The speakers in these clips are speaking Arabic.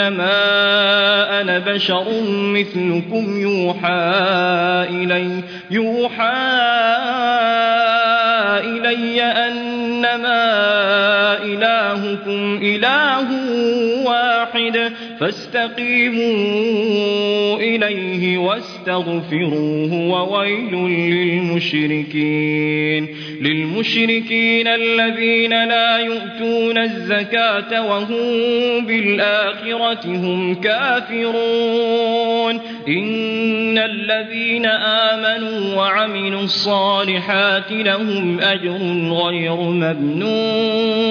إنما أنا بشر مثلكم يوحى إلي يوحى إلي أنما إلهكم إله واحد فاستقيموا إليه واستغفروه وويل للمشركين. للمشركين الذين لا يؤتون الزكاة وهم بالآخرة هم كافرون. إن الذين آمنوا وعملوا الصالحات لهم أجر غير ممنون.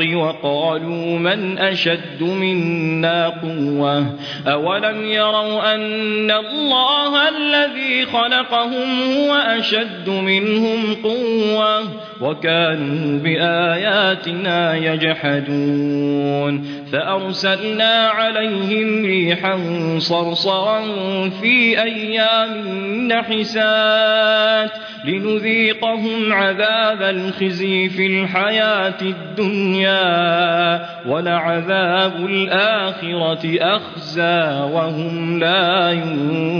وقالوا من أشد منا قوة؟ أولم يروا أن الله الذي خلقهم هو أشد منهم قوة؟ وكانوا بآياتنا يجحدون. فأرسلنا عليهم ريحا صرصرا في أيام نحسات لنذيقهم عذاب الخزي في الحياة الدنيا. ولعذاب الآخرة أخزى وهم لا ينصرون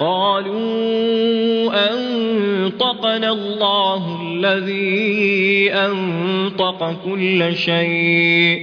قالوا أنطقنا الله الذي أنطق كل شيء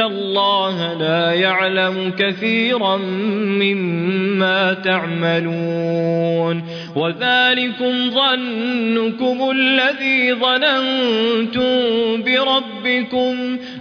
الله لا يعلم كثيرا مما تعملون. وذلكم ظنكم الذي ظننتم بربكم.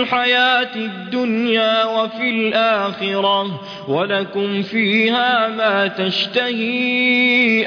الحياة الدنيا وفي الآخرة ولكم فيها ما تشتهي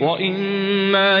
وإما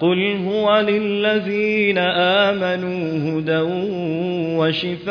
قل هو للذين آمنوا هدى وشفاء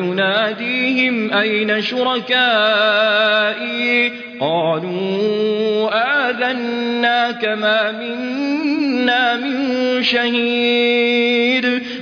يناديهم أين شركائي؟ قالوا آذناك ما منا من شهيد.